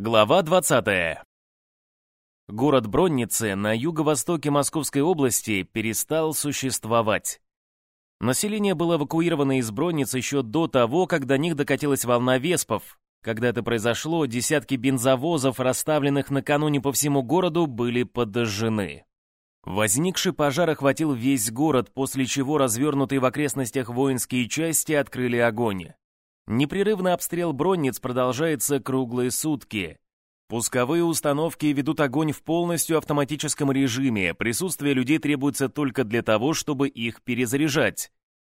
Глава 20. Город Бронницы на юго-востоке Московской области перестал существовать. Население было эвакуировано из Бронниц еще до того, как до них докатилась волна веспов. Когда это произошло, десятки бензовозов, расставленных накануне по всему городу, были подожжены. Возникший пожар охватил весь город, после чего развернутые в окрестностях воинские части открыли огонь. Непрерывный обстрел бронниц продолжается круглые сутки. Пусковые установки ведут огонь в полностью автоматическом режиме, присутствие людей требуется только для того, чтобы их перезаряжать.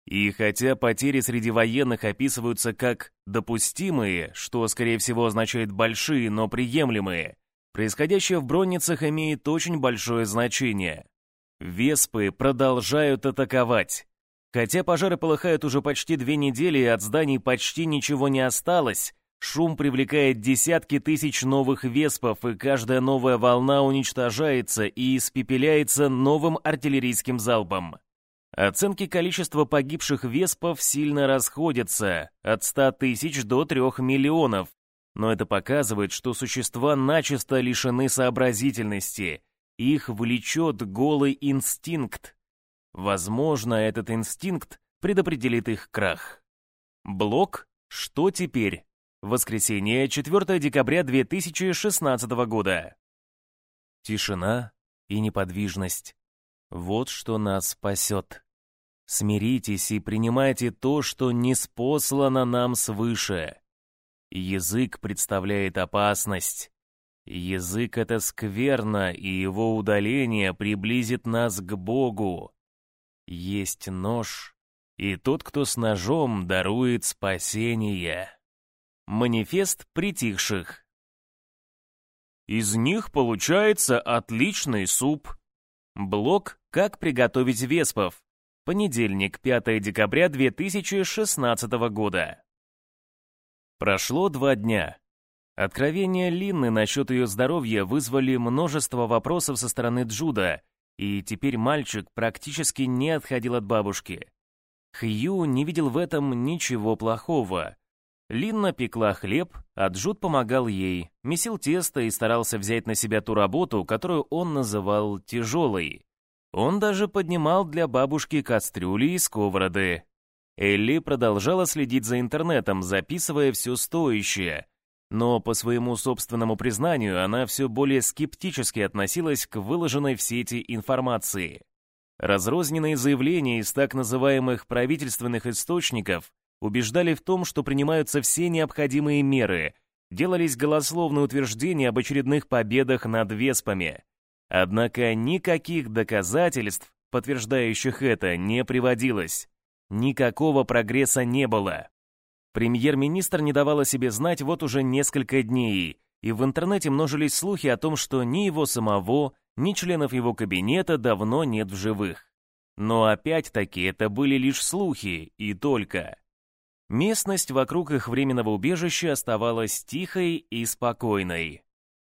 И хотя потери среди военных описываются как «допустимые», что, скорее всего, означает «большие, но приемлемые», происходящее в бронницах имеет очень большое значение. Веспы продолжают атаковать. Хотя пожары полыхают уже почти две недели и от зданий почти ничего не осталось, шум привлекает десятки тысяч новых веспов, и каждая новая волна уничтожается и испепеляется новым артиллерийским залпом. Оценки количества погибших веспов сильно расходятся, от 100 тысяч до 3 миллионов, но это показывает, что существа начисто лишены сообразительности, их влечет голый инстинкт, Возможно, этот инстинкт предопределит их крах. Блок «Что теперь?» Воскресенье, 4 декабря 2016 года. Тишина и неподвижность. Вот что нас спасет. Смиритесь и принимайте то, что не спослано нам свыше. Язык представляет опасность. Язык — это скверно, и его удаление приблизит нас к Богу. Есть нож, и тот, кто с ножом, дарует спасение. Манифест притихших. Из них получается отличный суп. Блок «Как приготовить веспов». Понедельник, 5 декабря 2016 года. Прошло два дня. Откровения Линны насчет ее здоровья вызвали множество вопросов со стороны Джуда, и теперь мальчик практически не отходил от бабушки. Хью не видел в этом ничего плохого. Линна пекла хлеб, а Джуд помогал ей, месил тесто и старался взять на себя ту работу, которую он называл тяжелой. Он даже поднимал для бабушки кастрюли и сковороды. Элли продолжала следить за интернетом, записывая все стоящее, но по своему собственному признанию она все более скептически относилась к выложенной в сети информации. Разрозненные заявления из так называемых правительственных источников убеждали в том, что принимаются все необходимые меры, делались голословные утверждения об очередных победах над Веспами. Однако никаких доказательств, подтверждающих это, не приводилось. Никакого прогресса не было. Премьер-министр не давала себе знать вот уже несколько дней, и в интернете множились слухи о том, что ни его самого, ни членов его кабинета давно нет в живых. Но опять-таки это были лишь слухи, и только. Местность вокруг их временного убежища оставалась тихой и спокойной.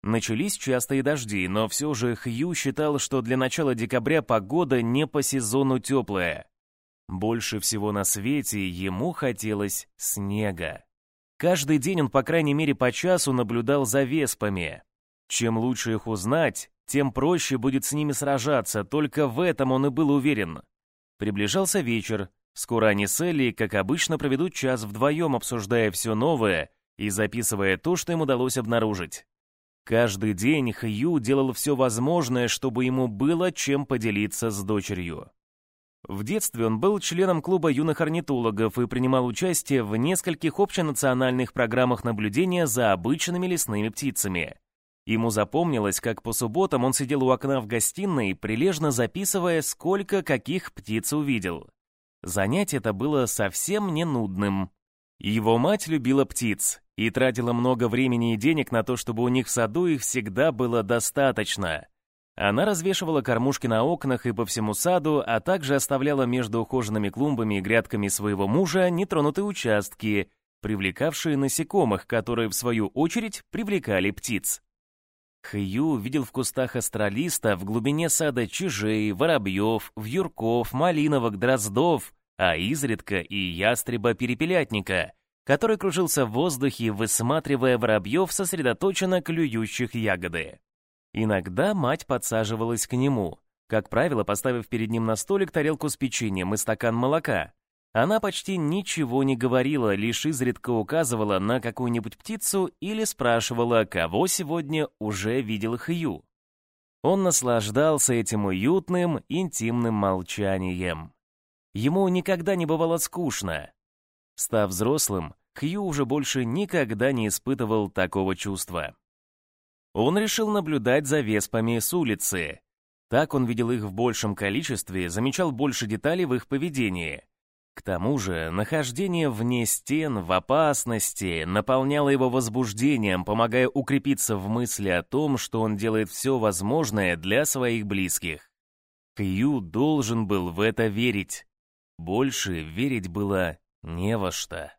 Начались частые дожди, но все же Хью считал, что для начала декабря погода не по сезону теплая. Больше всего на свете ему хотелось снега. Каждый день он, по крайней мере, по часу наблюдал за веспами. Чем лучше их узнать, тем проще будет с ними сражаться, только в этом он и был уверен. Приближался вечер. Скоро они с Элли, как обычно, проведут час вдвоем, обсуждая все новое и записывая то, что им удалось обнаружить. Каждый день Хью делал все возможное, чтобы ему было чем поделиться с дочерью. В детстве он был членом клуба юных орнитологов и принимал участие в нескольких общенациональных программах наблюдения за обычными лесными птицами. Ему запомнилось, как по субботам он сидел у окна в гостиной, прилежно записывая, сколько каких птиц увидел. Занятие это было совсем не нудным. Его мать любила птиц и тратила много времени и денег на то, чтобы у них в саду их всегда было достаточно. Она развешивала кормушки на окнах и по всему саду, а также оставляла между ухоженными клумбами и грядками своего мужа нетронутые участки, привлекавшие насекомых, которые, в свою очередь, привлекали птиц. Хью видел в кустах астролиста в глубине сада чижей, воробьев, вьюрков, малиновок, дроздов, а изредка и ястреба-перепелятника, который кружился в воздухе, высматривая воробьев, сосредоточенно клюющих ягоды. Иногда мать подсаживалась к нему, как правило, поставив перед ним на столик тарелку с печеньем и стакан молока. Она почти ничего не говорила, лишь изредка указывала на какую-нибудь птицу или спрашивала, кого сегодня уже видел Хью. Он наслаждался этим уютным, интимным молчанием. Ему никогда не бывало скучно. Став взрослым, Хью уже больше никогда не испытывал такого чувства. Он решил наблюдать за веспами с улицы. Так он видел их в большем количестве, замечал больше деталей в их поведении. К тому же, нахождение вне стен, в опасности, наполняло его возбуждением, помогая укрепиться в мысли о том, что он делает все возможное для своих близких. Хью должен был в это верить. Больше верить было не во что.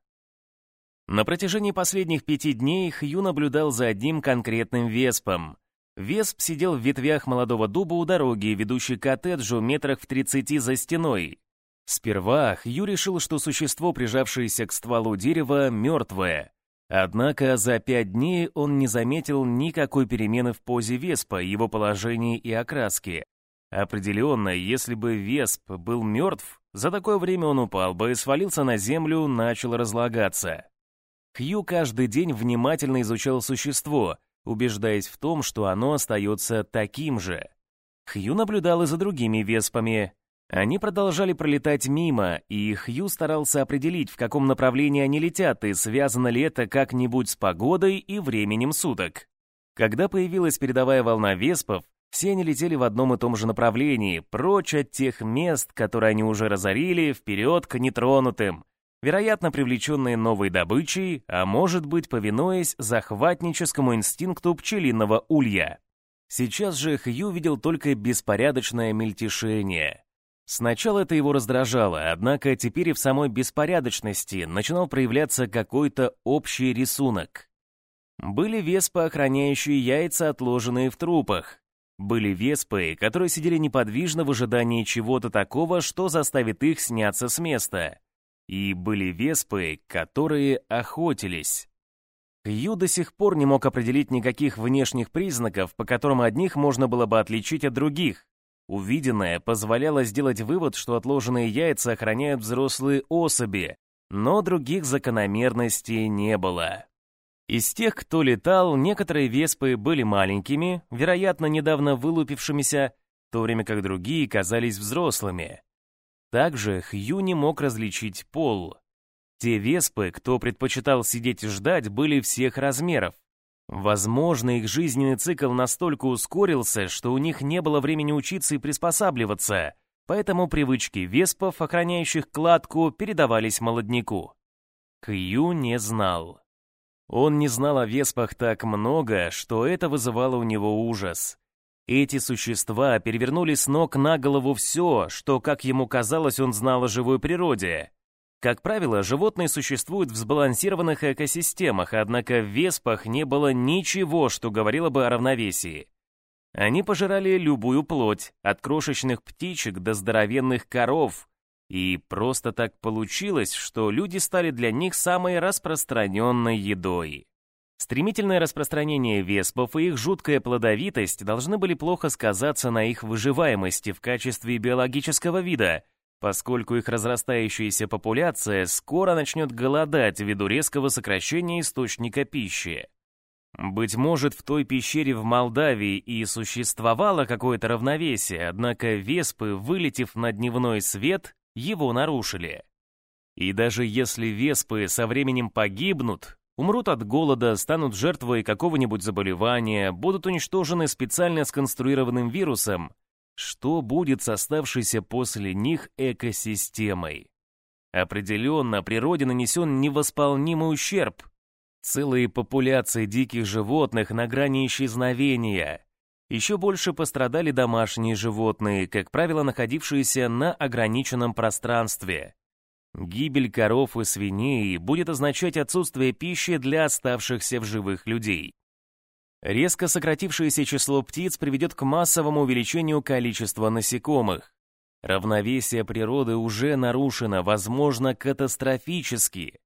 На протяжении последних пяти дней Хью наблюдал за одним конкретным веспом. Весп сидел в ветвях молодого дуба у дороги, ведущей к коттеджу метрах в тридцати за стеной. Сперва Хью решил, что существо, прижавшееся к стволу дерева, мертвое. Однако за пять дней он не заметил никакой перемены в позе веспа, его положении и окраске. Определенно, если бы весп был мертв, за такое время он упал бы и свалился на землю, начал разлагаться. Хью каждый день внимательно изучал существо, убеждаясь в том, что оно остается таким же. Хью наблюдал и за другими веспами. Они продолжали пролетать мимо, и Хью старался определить, в каком направлении они летят и связано ли это как-нибудь с погодой и временем суток. Когда появилась передовая волна веспов, все они летели в одном и том же направлении, прочь от тех мест, которые они уже разорили, вперед к нетронутым, вероятно, привлеченные новой добычей, а может быть, повинуясь захватническому инстинкту пчелиного улья. Сейчас же Хью видел только беспорядочное мельтешение. Сначала это его раздражало, однако теперь и в самой беспорядочности начинал проявляться какой-то общий рисунок. Были веспы, охраняющие яйца, отложенные в трупах. Были веспы, которые сидели неподвижно в ожидании чего-то такого, что заставит их сняться с места. И были веспы, которые охотились. Ю до сих пор не мог определить никаких внешних признаков, по которым одних можно было бы отличить от других. Увиденное позволяло сделать вывод, что отложенные яйца охраняют взрослые особи, но других закономерностей не было. Из тех, кто летал, некоторые веспы были маленькими, вероятно, недавно вылупившимися, в то время как другие казались взрослыми. Также Хью не мог различить пол. Те веспы, кто предпочитал сидеть и ждать, были всех размеров. Возможно, их жизненный цикл настолько ускорился, что у них не было времени учиться и приспосабливаться, поэтому привычки веспов, охраняющих кладку, передавались молодняку. Хью не знал. Он не знал о веспах так много, что это вызывало у него ужас. Эти существа перевернули с ног на голову все, что, как ему казалось, он знал о живой природе. Как правило, животные существуют в сбалансированных экосистемах, однако в веспах не было ничего, что говорило бы о равновесии. Они пожирали любую плоть, от крошечных птичек до здоровенных коров, и просто так получилось, что люди стали для них самой распространенной едой. Стремительное распространение веспов и их жуткая плодовитость должны были плохо сказаться на их выживаемости в качестве биологического вида, поскольку их разрастающаяся популяция скоро начнет голодать ввиду резкого сокращения источника пищи. Быть может, в той пещере в Молдавии и существовало какое-то равновесие, однако веспы, вылетев на дневной свет, его нарушили. И даже если веспы со временем погибнут, умрут от голода, станут жертвой какого-нибудь заболевания, будут уничтожены специально сконструированным вирусом, что будет с оставшейся после них экосистемой? Определенно, природе нанесен невосполнимый ущерб. Целые популяции диких животных на грани исчезновения. Еще больше пострадали домашние животные, как правило, находившиеся на ограниченном пространстве. Гибель коров и свиней будет означать отсутствие пищи для оставшихся в живых людей. Резко сократившееся число птиц приведет к массовому увеличению количества насекомых. Равновесие природы уже нарушено, возможно, катастрофически.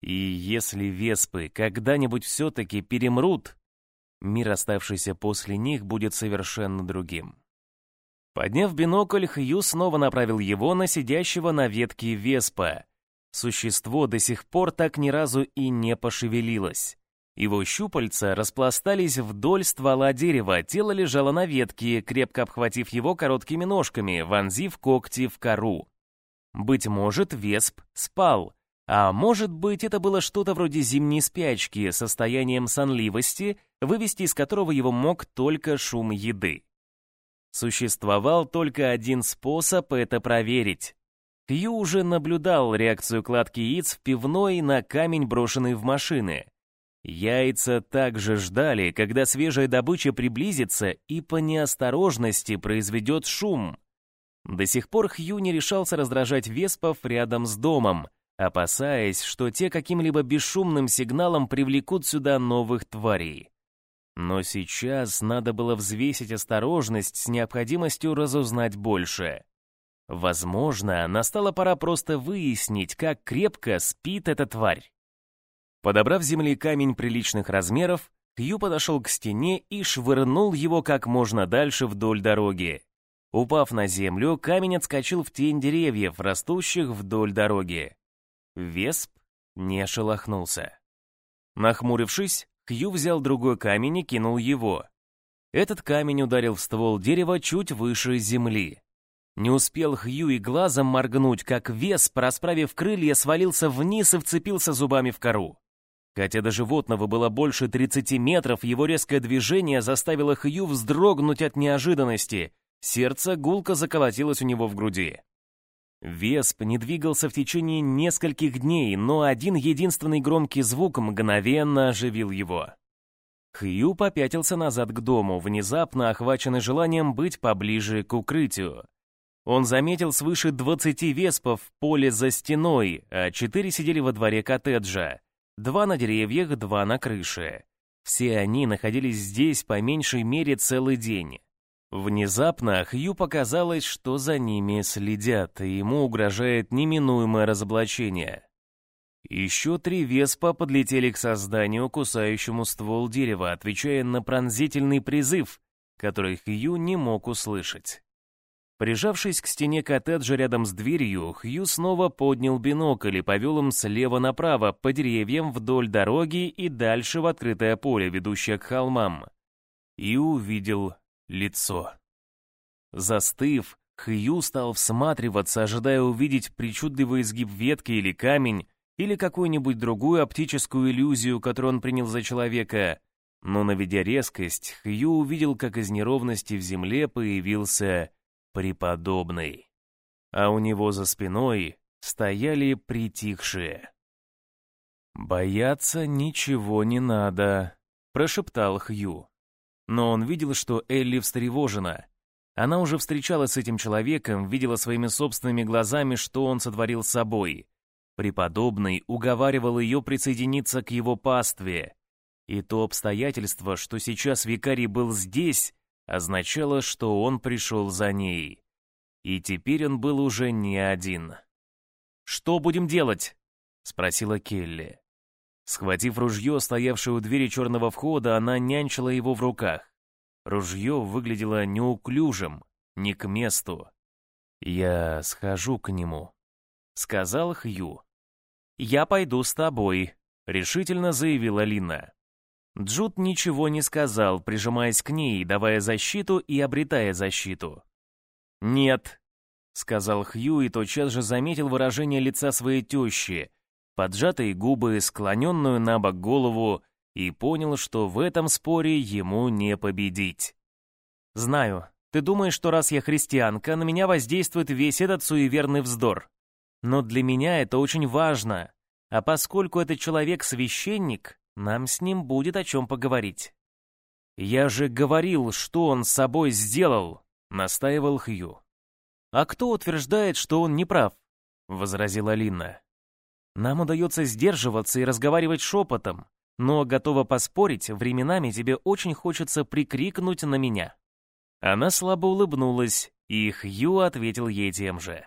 И если веспы когда-нибудь все-таки перемрут, мир, оставшийся после них, будет совершенно другим. Подняв бинокль, Хью снова направил его на сидящего на ветке веспа. Существо до сих пор так ни разу и не пошевелилось. Его щупальца распластались вдоль ствола дерева, тело лежало на ветке, крепко обхватив его короткими ножками, вонзив когти в кору. Быть может, весп спал, а может быть, это было что-то вроде зимней спячки, состоянием сонливости, вывести из которого его мог только шум еды. Существовал только один способ это проверить. Кью уже наблюдал реакцию кладки яиц в пивной на камень, брошенный в машины. Яйца также ждали, когда свежая добыча приблизится и по неосторожности произведет шум. До сих пор Хью не решался раздражать веспов рядом с домом, опасаясь, что те каким-либо бесшумным сигналом привлекут сюда новых тварей. Но сейчас надо было взвесить осторожность с необходимостью разузнать больше. Возможно, настала пора просто выяснить, как крепко спит эта тварь. Подобрав земли камень приличных размеров, Хью подошел к стене и швырнул его как можно дальше вдоль дороги. Упав на землю, камень отскочил в тень деревьев, растущих вдоль дороги. Весп не шелохнулся. Нахмурившись, Хью взял другой камень и кинул его. Этот камень ударил в ствол дерева чуть выше земли. Не успел Хью и глазом моргнуть, как весп, расправив крылья, свалился вниз и вцепился зубами в кору. Хотя до животного было больше 30 метров, его резкое движение заставило Хью вздрогнуть от неожиданности. Сердце гулко заколотилось у него в груди. Весп не двигался в течение нескольких дней, но один единственный громкий звук мгновенно оживил его. Хью попятился назад к дому, внезапно охваченный желанием быть поближе к укрытию. Он заметил свыше 20 веспов в поле за стеной, а четыре сидели во дворе коттеджа. Два на деревьях, два на крыше. Все они находились здесь по меньшей мере целый день. Внезапно Хью показалось, что за ними следят, и ему угрожает неминуемое разоблачение. Еще три веспа подлетели к созданию, кусающему ствол дерева, отвечая на пронзительный призыв, который Хью не мог услышать. Прижавшись к стене коттеджа рядом с дверью, Хью снова поднял бинокль и повел им слева направо по деревьям вдоль дороги и дальше в открытое поле, ведущее к холмам. И увидел лицо. Застыв, Хью стал всматриваться, ожидая увидеть причудливый изгиб ветки или камень, или какую-нибудь другую оптическую иллюзию, которую он принял за человека. Но, наведя резкость, Хью увидел, как из неровности в земле появился преподобный. А у него за спиной стояли притихшие. «Бояться ничего не надо», — прошептал Хью. Но он видел, что Элли встревожена. Она уже встречалась с этим человеком, видела своими собственными глазами, что он сотворил с собой. Преподобный уговаривал ее присоединиться к его пастве. И то обстоятельство, что сейчас викарий был здесь, означало, что он пришел за ней. И теперь он был уже не один. «Что будем делать?» — спросила Келли. Схватив ружье, стоявшее у двери черного входа, она нянчила его в руках. Ружье выглядело неуклюжим, не к месту. «Я схожу к нему», — сказал Хью. «Я пойду с тобой», — решительно заявила Лина. Джуд ничего не сказал, прижимаясь к ней, давая защиту и обретая защиту. «Нет», — сказал Хью и тотчас же заметил выражение лица своей тещи, поджатые губы, склоненную на бок голову, и понял, что в этом споре ему не победить. «Знаю, ты думаешь, что раз я христианка, на меня воздействует весь этот суеверный вздор. Но для меня это очень важно, а поскольку этот человек священник, нам с ним будет о чем поговорить. «Я же говорил, что он с собой сделал», — настаивал Хью. «А кто утверждает, что он не прав?» — возразила Лина. «Нам удается сдерживаться и разговаривать шепотом, но, готова поспорить, временами тебе очень хочется прикрикнуть на меня». Она слабо улыбнулась, и Хью ответил ей тем же.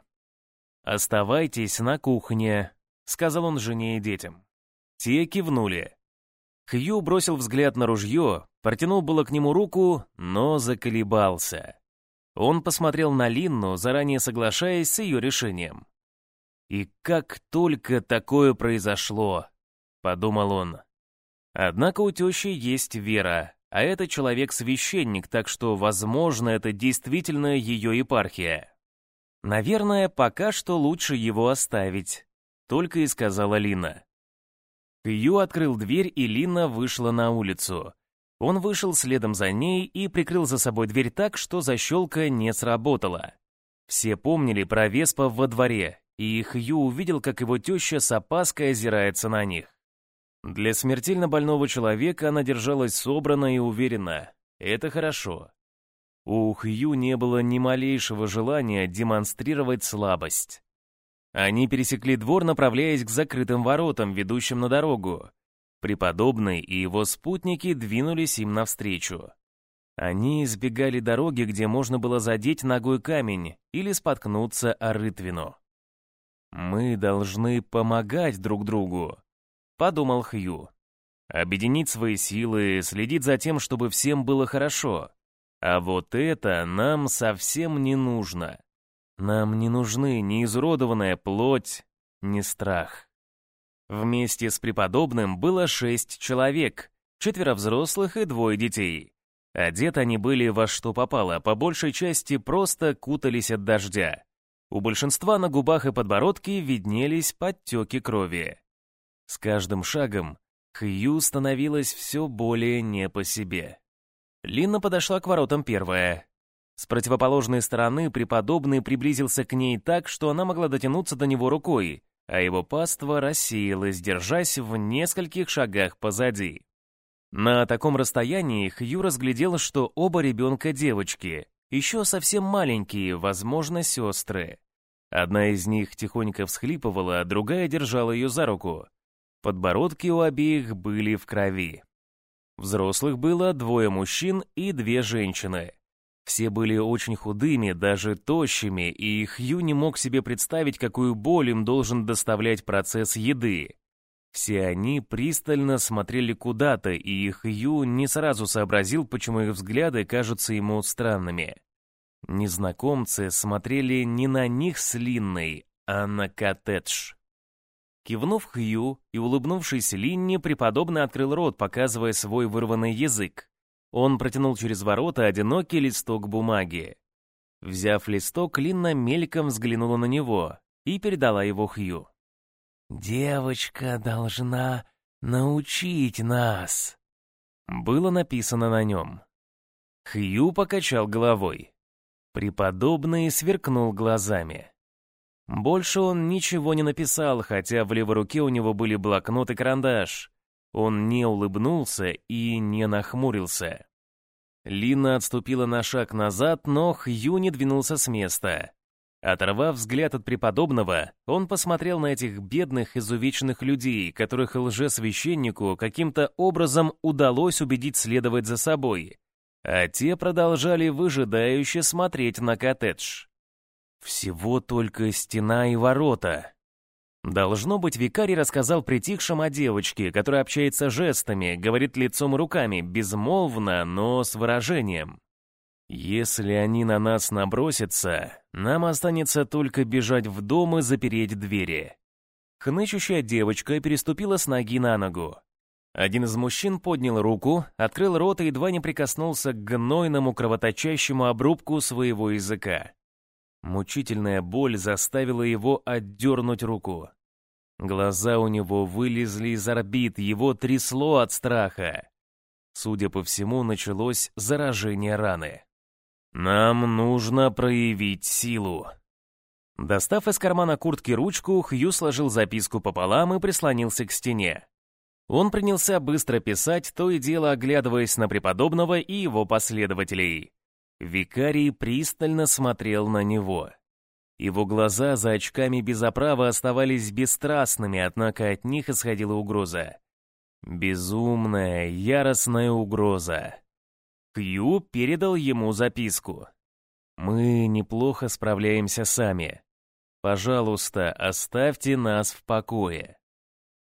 «Оставайтесь на кухне», — сказал он жене и детям. Те кивнули. Хью бросил взгляд на ружье, протянул было к нему руку, но заколебался. Он посмотрел на Линну, заранее соглашаясь с ее решением. «И как только такое произошло», — подумал он. Однако у тещи есть вера, а это человек-священник, так что, возможно, это действительно ее епархия. Наверное, пока что лучше его оставить, только и сказала Лина. Кью открыл дверь, и Лина вышла на улицу. Он вышел следом за ней и прикрыл за собой дверь так, что защелка не сработала. Все помнили про Веспа во дворе, и Хью увидел, как его теща с опаской озирается на них. Для смертельно больного человека она держалась собрана и уверенно. Это хорошо. У Хью не было ни малейшего желания демонстрировать слабость. Они пересекли двор, направляясь к закрытым воротам, ведущим на дорогу. Преподобный и его спутники двинулись им навстречу. Они избегали дороги, где можно было задеть ногой камень или споткнуться о рытвину. «Мы должны помогать друг другу», — подумал Хью. «Объединить свои силы, следить за тем, чтобы всем было хорошо. А вот это нам совсем не нужно. Нам не нужны ни изуродованная плоть, ни страх». Вместе с преподобным было шесть человек, четверо взрослых и двое детей. Одеты они были во что попало, по большей части просто кутались от дождя. У большинства на губах и подбородке виднелись подтеки крови. С каждым шагом Хью становилось все более не по себе. Лина подошла к воротам первая. С противоположной стороны преподобный приблизился к ней так, что она могла дотянуться до него рукой, а его паства рассеялась, держась в нескольких шагах позади. На таком расстоянии Хью разглядел, что оба ребенка девочки, еще совсем маленькие, возможно, сестры. Одна из них тихонько всхлипывала, а другая держала ее за руку. Подбородки у обеих были в крови. Взрослых было двое мужчин и две женщины. Все были очень худыми, даже тощими, и Хью не мог себе представить, какую боль им должен доставлять процесс еды. Все они пристально смотрели куда-то, и Хью не сразу сообразил, почему их взгляды кажутся ему странными. Незнакомцы смотрели не на них с Линной, а на коттедж. Кивнув Хью и улыбнувшись Линне, преподобно открыл рот, показывая свой вырванный язык. Он протянул через ворота одинокий листок бумаги. Взяв листок, Линна мельком взглянула на него и передала его Хью. «Девочка должна научить нас», — было написано на нем. Хью покачал головой. Преподобный сверкнул глазами. Больше он ничего не написал, хотя в левой руке у него были блокнот и карандаш. Он не улыбнулся и не нахмурился. Лина отступила на шаг назад, но Хью не двинулся с места. Оторвав взгляд от преподобного, он посмотрел на этих бедных изувеченных людей, которых лжесвященнику каким-то образом удалось убедить следовать за собой, а те продолжали выжидающе смотреть на коттедж. Всего только стена и ворота. Должно быть, викарий рассказал притихшим о девочке, которая общается жестами, говорит лицом и руками, безмолвно, но с выражением. «Если они на нас набросятся, нам останется только бежать в дом и запереть двери». Хнычущая девочка переступила с ноги на ногу. Один из мужчин поднял руку, открыл рот и едва не прикоснулся к гнойному кровоточащему обрубку своего языка. Мучительная боль заставила его отдернуть руку. Глаза у него вылезли из орбит, его трясло от страха. Судя по всему, началось заражение раны. «Нам нужно проявить силу». Достав из кармана куртки ручку, Хью сложил записку пополам и прислонился к стене. Он принялся быстро писать, то и дело оглядываясь на преподобного и его последователей. Викарий пристально смотрел на него. Его глаза за очками без оправы оставались бесстрастными, однако от них исходила угроза. Безумная, яростная угроза. Кью передал ему записку. «Мы неплохо справляемся сами. Пожалуйста, оставьте нас в покое».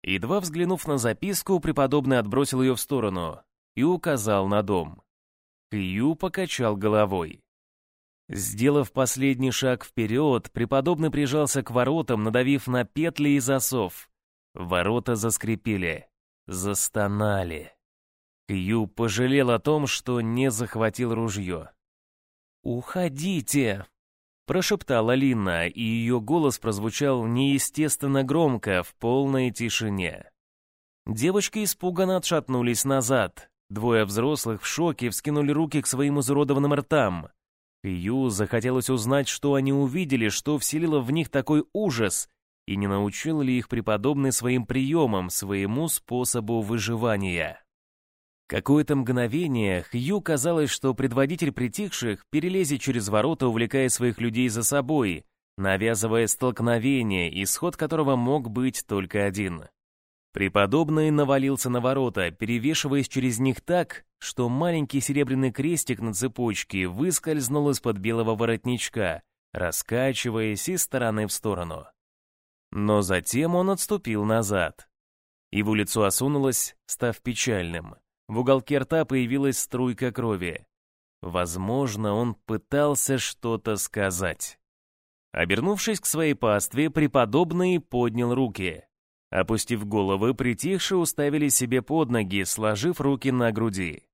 Едва взглянув на записку, преподобный отбросил ее в сторону и указал на дом. Хью покачал головой. Сделав последний шаг вперед, преподобный прижался к воротам, надавив на петли и засов. Ворота заскрипели, застонали. Хью пожалел о том, что не захватил ружье. «Уходите!» — прошептала Лина, и ее голос прозвучал неестественно громко, в полной тишине. Девочки испуганно отшатнулись назад. Двое взрослых в шоке вскинули руки к своим изуродованным ртам. Хью захотелось узнать, что они увидели, что вселило в них такой ужас, и не научил ли их преподобный своим приемам, своему способу выживания. Какое-то мгновение Хью казалось, что предводитель притихших перелезет через ворота, увлекая своих людей за собой, навязывая столкновение, исход которого мог быть только один. Преподобный навалился на ворота, перевешиваясь через них так, что маленький серебряный крестик на цепочке выскользнул из-под белого воротничка, раскачиваясь из стороны в сторону. Но затем он отступил назад. Его лицо осунулось, став печальным. В уголке рта появилась струйка крови. Возможно, он пытался что-то сказать. Обернувшись к своей пастве, преподобный поднял руки. Опустив головы, притихшие уставили себе под ноги, сложив руки на груди.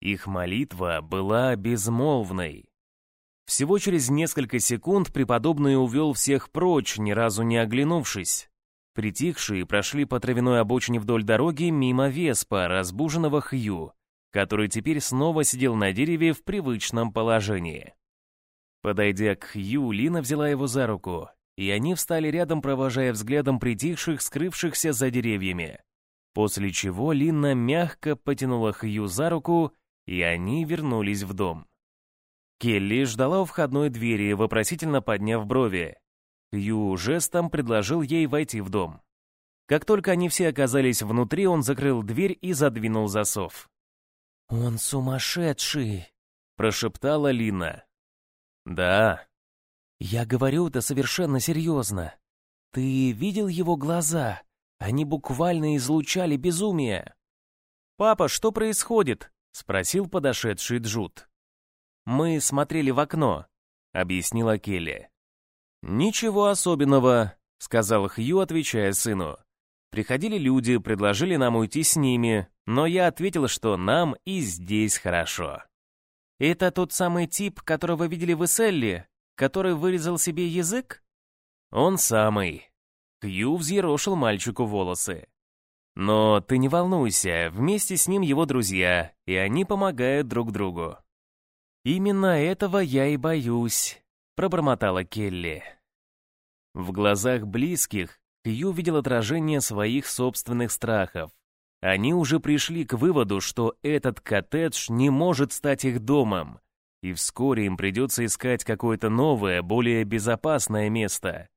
Их молитва была безмолвной. Всего через несколько секунд преподобный увел всех прочь, ни разу не оглянувшись. Притихшие прошли по травяной обочине вдоль дороги мимо Веспа, разбуженного Хью, который теперь снова сидел на дереве в привычном положении. Подойдя к Хью, Лина взяла его за руку, и они встали рядом, провожая взглядом притихших, скрывшихся за деревьями. После чего Лина мягко потянула Хью за руку, и они вернулись в дом. Келли ждала у входной двери, вопросительно подняв брови. Ю жестом предложил ей войти в дом. Как только они все оказались внутри, он закрыл дверь и задвинул засов. «Он сумасшедший!» — прошептала Лина. «Да». «Я говорю это совершенно серьезно. Ты видел его глаза? Они буквально излучали безумие». «Папа, что происходит?» — спросил подошедший Джуд. «Мы смотрели в окно», — объяснила Келли. «Ничего особенного», — сказал Хью, отвечая сыну. «Приходили люди, предложили нам уйти с ними, но я ответил, что нам и здесь хорошо». «Это тот самый тип, которого видели в Эсселли, который вырезал себе язык?» «Он самый». Хью взъерошил мальчику волосы. «Но ты не волнуйся, вместе с ним его друзья, и они помогают друг другу». «Именно этого я и боюсь», — пробормотала Келли. В глазах близких Хью видел отражение своих собственных страхов. Они уже пришли к выводу, что этот коттедж не может стать их домом, и вскоре им придется искать какое-то новое, более безопасное место,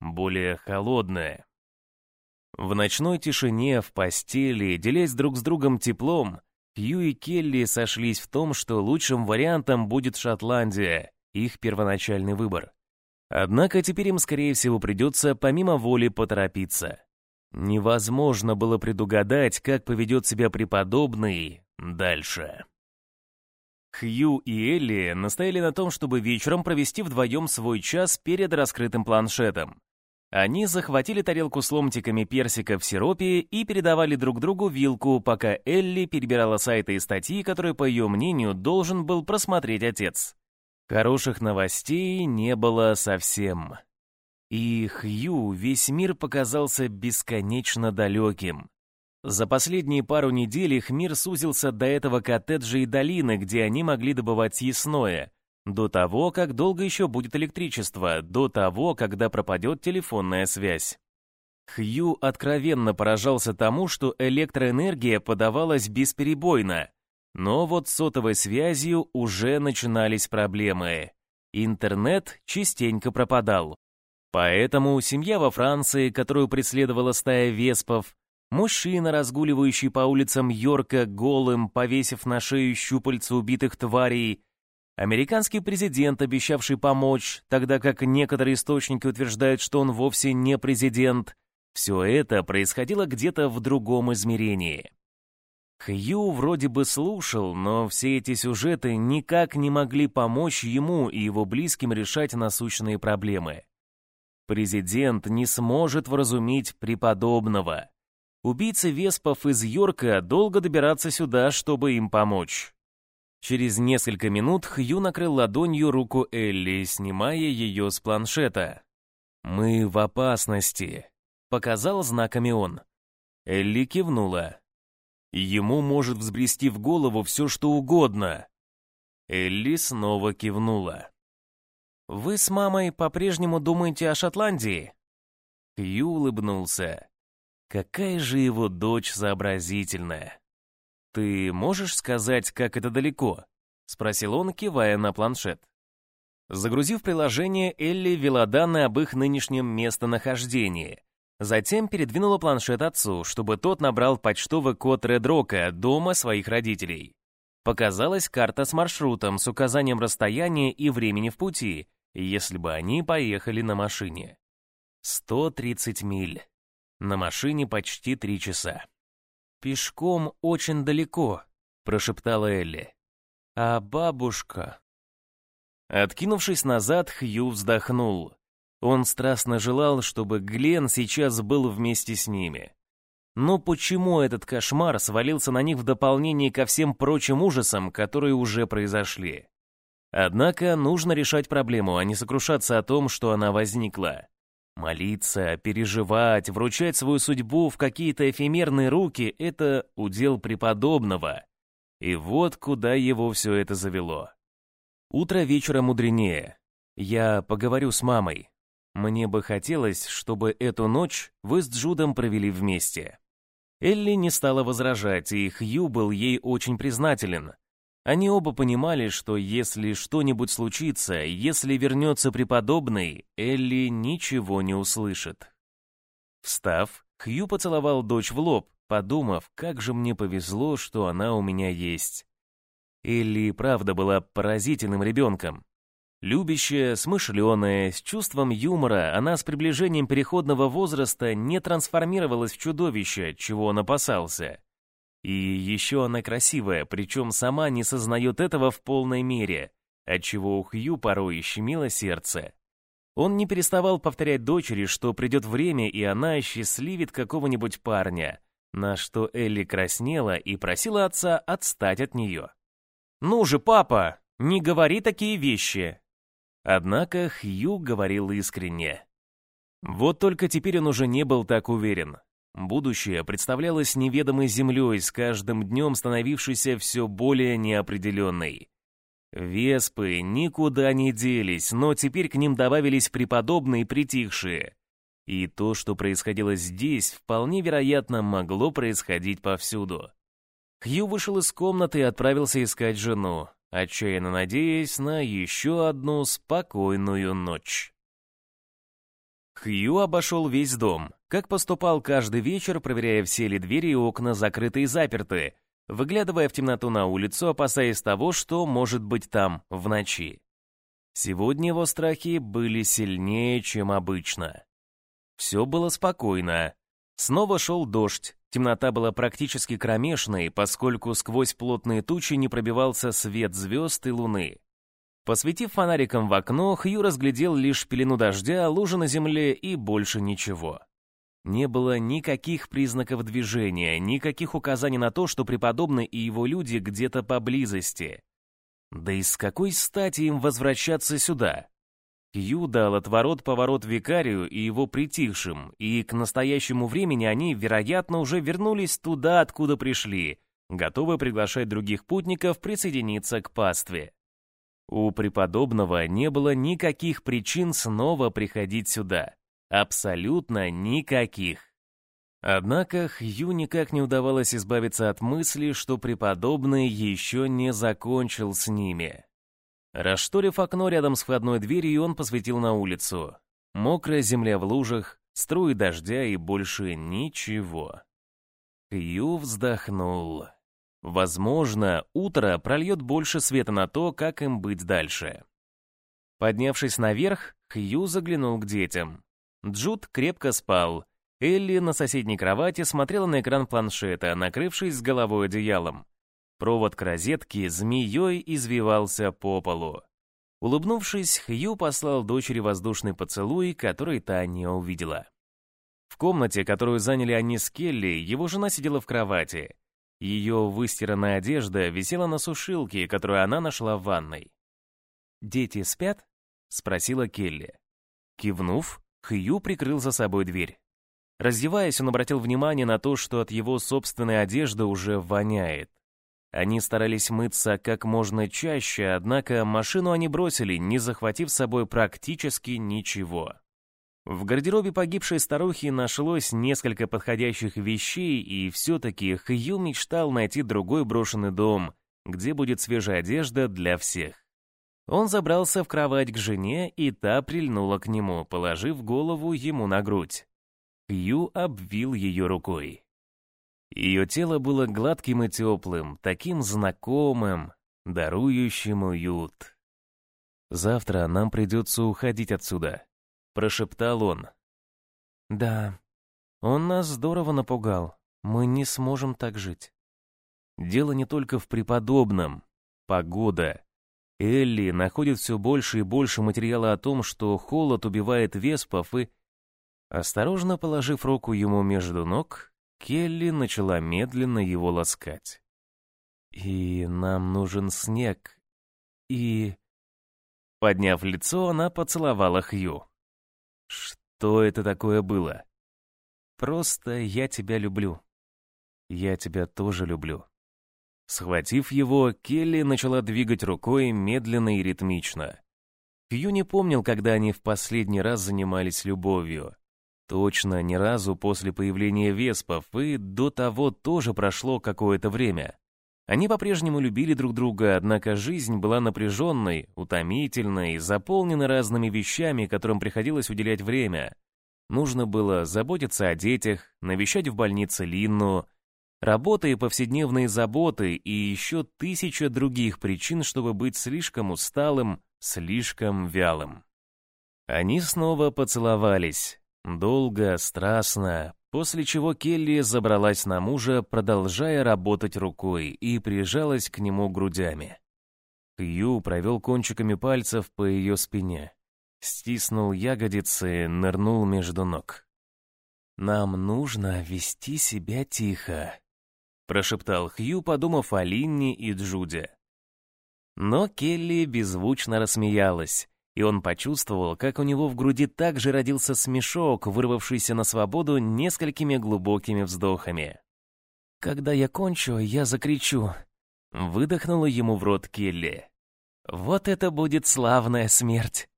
более холодное. В ночной тишине, в постели, делясь друг с другом теплом, Хью и Келли сошлись в том, что лучшим вариантом будет Шотландия, их первоначальный выбор. Однако теперь им, скорее всего, придется помимо воли поторопиться. Невозможно было предугадать, как поведет себя преподобный дальше. Хью и Элли настояли на том, чтобы вечером провести вдвоем свой час перед раскрытым планшетом. Они захватили тарелку с ломтиками персика в сиропе и передавали друг другу вилку, пока Элли перебирала сайты и статьи, которые, по ее мнению, должен был просмотреть отец. Хороших новостей не было совсем. И Хью весь мир показался бесконечно далеким. За последние пару недель их мир сузился до этого коттеджа и долины, где они могли добывать съестное, до того, как долго еще будет электричество, до того, когда пропадет телефонная связь. Хью откровенно поражался тому, что электроэнергия подавалась бесперебойно, но вот с сотовой связью уже начинались проблемы. Интернет частенько пропадал. Поэтому семья во Франции, которую преследовала стая веспов, мужчина, разгуливающий по улицам Йорка голым, повесив на шею щупальца убитых тварей, американский президент, обещавший помочь, тогда как некоторые источники утверждают, что он вовсе не президент, Все это происходило где-то в другом измерении. Хью вроде бы слушал, но все эти сюжеты никак не могли помочь ему и его близким решать насущные проблемы. Президент не сможет вразумить преподобного. Убийцы Веспов из Йорка долго добираться сюда, чтобы им помочь. Через несколько минут Хью накрыл ладонью руку Элли, снимая ее с планшета. «Мы в опасности», — показал знаками он. Элли кивнула. Ему может взбрести в голову все, что угодно. Элли снова кивнула. «Вы с мамой по-прежнему думаете о Шотландии?» Хью улыбнулся. «Какая же его дочь сообразительная!» «Ты можешь сказать, как это далеко?» — спросил он, кивая на планшет. Загрузив приложение, Элли вела данные об их нынешнем местонахождении, Затем передвинула планшет отцу, чтобы тот набрал почтовый код Редрока дома своих родителей. Показалась карта с маршрутом с указанием расстояния и времени в пути, если бы они поехали на машине. 130 миль. На машине почти три часа. «Пешком очень далеко», — прошептала Элли. «А бабушка...» Откинувшись назад, Хью вздохнул. Он страстно желал, чтобы Глен сейчас был вместе с ними. Но почему этот кошмар свалился на них в дополнение ко всем прочим ужасам, которые уже произошли? Однако нужно решать проблему, а не сокрушаться о том, что она возникла. Молиться, переживать, вручать свою судьбу в какие-то эфемерные руки — это удел преподобного. И вот куда его все это завело. Утро вечера мудренее. Я поговорю с мамой. Мне бы хотелось, чтобы эту ночь вы с Джудом провели вместе. Элли не стала возражать, и Хью был ей очень признателен. Они оба понимали, что если что-нибудь случится, если вернется преподобный, Элли ничего не услышит. Встав, Хью поцеловал дочь в лоб, подумав, как же мне повезло, что она у меня есть. Элли правда была поразительным ребенком. Любящая, смышленая, с чувством юмора, она с приближением переходного возраста не трансформировалась в чудовище, чего он опасался. И еще она красивая, причем сама не сознает этого в полной мере, отчего у Хью порой щемило сердце. Он не переставал повторять дочери, что придет время, и она счастливит какого-нибудь парня, на что Элли краснела и просила отца отстать от нее. «Ну же, папа, не говори такие вещи!» Однако Хью говорил искренне. Вот только теперь он уже не был так уверен. Будущее представлялось неведомой землей, с каждым днем становившейся все более неопределенной. Веспы никуда не делись, но теперь к ним добавились преподобные притихшие. И то, что происходило здесь, вполне вероятно могло происходить повсюду. Хью вышел из комнаты и отправился искать жену отчаянно надеясь на еще одну спокойную ночь. Хью обошел весь дом, как поступал каждый вечер, проверяя все ли двери и окна закрыты и заперты, выглядывая в темноту на улицу, опасаясь того, что может быть там в ночи. Сегодня его страхи были сильнее, чем обычно. Все было спокойно. Снова шел дождь, Темнота была практически кромешной, поскольку сквозь плотные тучи не пробивался свет звезд и луны. Посветив фонариком в окно, Хью разглядел лишь пелену дождя, лужи на земле и больше ничего. Не было никаких признаков движения, никаких указаний на то, что преподобный и его люди где-то поблизости. Да и с какой стати им возвращаться сюда? Кью дал отворот-поворот викарию и его притихшим, и к настоящему времени они, вероятно, уже вернулись туда, откуда пришли, готовы приглашать других путников присоединиться к пастве. У преподобного не было никаких причин снова приходить сюда. Абсолютно никаких. Однако Хью никак не удавалось избавиться от мысли, что преподобный еще не закончил с ними. Расшторив окно рядом с входной дверью, он посветил на улицу. Мокрая земля в лужах, струи дождя и больше ничего. Кью вздохнул. Возможно, утро прольет больше света на то, как им быть дальше. Поднявшись наверх, Хью заглянул к детям. Джуд крепко спал. Элли на соседней кровати смотрела на экран планшета, накрывшись с головой одеялом. Провод к розетке змеей извивался по полу. Улыбнувшись, Хью послал дочери воздушный поцелуй, который та не увидела. В комнате, которую заняли они с Келли, его жена сидела в кровати. Ее выстиранная одежда висела на сушилке, которую она нашла в ванной. «Дети спят?» — спросила Келли. Кивнув, Хью прикрыл за собой дверь. Раздеваясь, он обратил внимание на то, что от его собственной одежды уже воняет. Они старались мыться как можно чаще, однако машину они бросили, не захватив с собой практически ничего. В гардеробе погибшей старухи нашлось несколько подходящих вещей, и все-таки Хью мечтал найти другой брошенный дом, где будет свежая одежда для всех. Он забрался в кровать к жене, и та прильнула к нему, положив голову ему на грудь. Хью обвил ее рукой. Ее тело было гладким и теплым, таким знакомым, дарующим уют. «Завтра нам придется уходить отсюда», — прошептал он. «Да, он нас здорово напугал. Мы не сможем так жить». Дело не только в преподобном. Погода. Элли находит все больше и больше материала о том, что холод убивает веспов и... Осторожно положив руку ему между ног, Келли начала медленно его ласкать. «И нам нужен снег. И...» Подняв лицо, она поцеловала Хью. «Что это такое было?» «Просто я тебя люблю. Я тебя тоже люблю». Схватив его, Келли начала двигать рукой медленно и ритмично. Хью не помнил, когда они в последний раз занимались любовью. Точно, ни разу после появления Веспов, и до того тоже прошло какое-то время. Они по-прежнему любили друг друга, однако жизнь была напряженной, утомительной, заполнена разными вещами, которым приходилось уделять время. Нужно было заботиться о детях, навещать в больнице Линну, работа и повседневные заботы, и еще тысяча других причин, чтобы быть слишком усталым, слишком вялым. Они снова поцеловались. Долго, страстно, после чего Келли забралась на мужа, продолжая работать рукой, и прижалась к нему грудями. Хью провел кончиками пальцев по ее спине, стиснул ягодицы, нырнул между ног. «Нам нужно вести себя тихо», — прошептал Хью, подумав о Линне и Джуде. Но Келли беззвучно рассмеялась, и он почувствовал, как у него в груди также родился смешок, вырвавшийся на свободу несколькими глубокими вздохами. «Когда я кончу, я закричу», — выдохнула ему в рот Келли. «Вот это будет славная смерть!»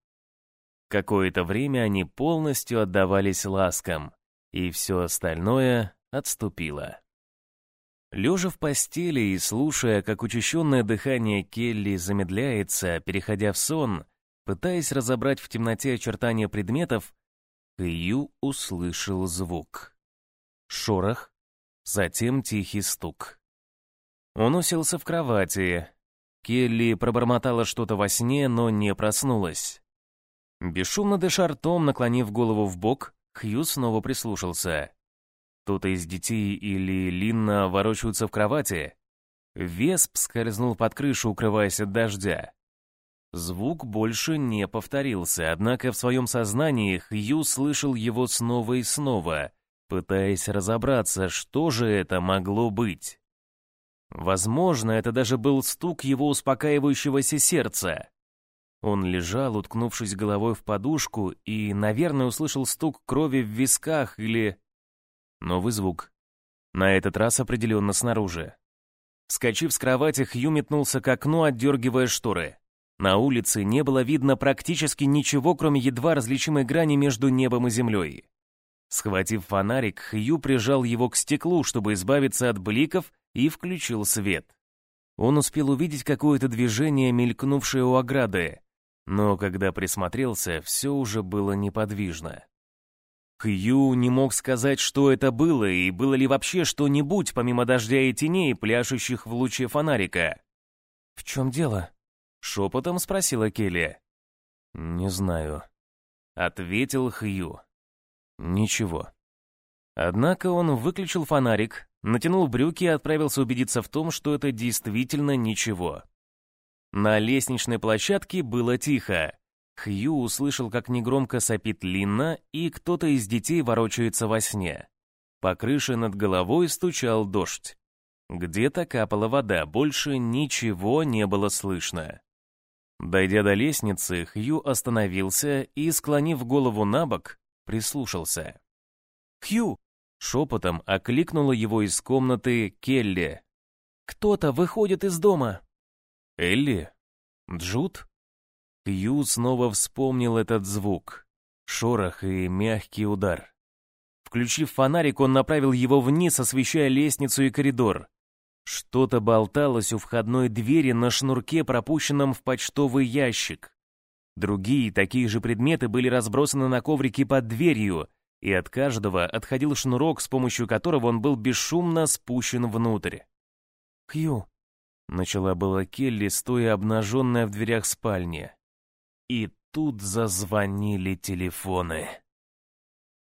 Какое-то время они полностью отдавались ласкам, и все остальное отступило. Лежа в постели и слушая, как учащенное дыхание Келли замедляется, переходя в сон, Пытаясь разобрать в темноте очертания предметов, Кью услышал звук. Шорох, затем тихий стук. Он уселся в кровати. Келли пробормотала что-то во сне, но не проснулась. Бесшумно дыша ртом, наклонив голову в бок, Хью снова прислушался. Кто-то из детей или Линна ворочаются в кровати. Весп скользнул под крышу, укрываясь от дождя. Звук больше не повторился, однако в своем сознании Хью слышал его снова и снова, пытаясь разобраться, что же это могло быть. Возможно, это даже был стук его успокаивающегося сердца. Он лежал, уткнувшись головой в подушку, и, наверное, услышал стук крови в висках или... Новый звук. На этот раз определенно снаружи. Вскочив с кровати, Хью метнулся к окну, отдергивая шторы. На улице не было видно практически ничего, кроме едва различимой грани между небом и землей. Схватив фонарик, Хью прижал его к стеклу, чтобы избавиться от бликов, и включил свет. Он успел увидеть какое-то движение, мелькнувшее у ограды, но когда присмотрелся, все уже было неподвижно. Хью не мог сказать, что это было, и было ли вообще что-нибудь, помимо дождя и теней, пляшущих в луче фонарика. «В чем дело?» Шепотом спросила Келли. «Не знаю», — ответил Хью. «Ничего». Однако он выключил фонарик, натянул брюки и отправился убедиться в том, что это действительно ничего. На лестничной площадке было тихо. Хью услышал, как негромко сопит Линна, и кто-то из детей ворочается во сне. По крыше над головой стучал дождь. Где-то капала вода, больше ничего не было слышно. Дойдя до лестницы, Хью остановился и, склонив голову на бок, прислушался. «Хью!» — шепотом окликнула его из комнаты Келли. «Кто-то выходит из дома!» «Элли? Джуд?» Хью снова вспомнил этот звук. Шорох и мягкий удар. Включив фонарик, он направил его вниз, освещая лестницу и коридор. Что-то болталось у входной двери на шнурке, пропущенном в почтовый ящик. Другие такие же предметы были разбросаны на коврике под дверью, и от каждого отходил шнурок, с помощью которого он был бесшумно спущен внутрь. «Хью», — начала была Келли, стоя обнаженная в дверях спальни. И тут зазвонили телефоны.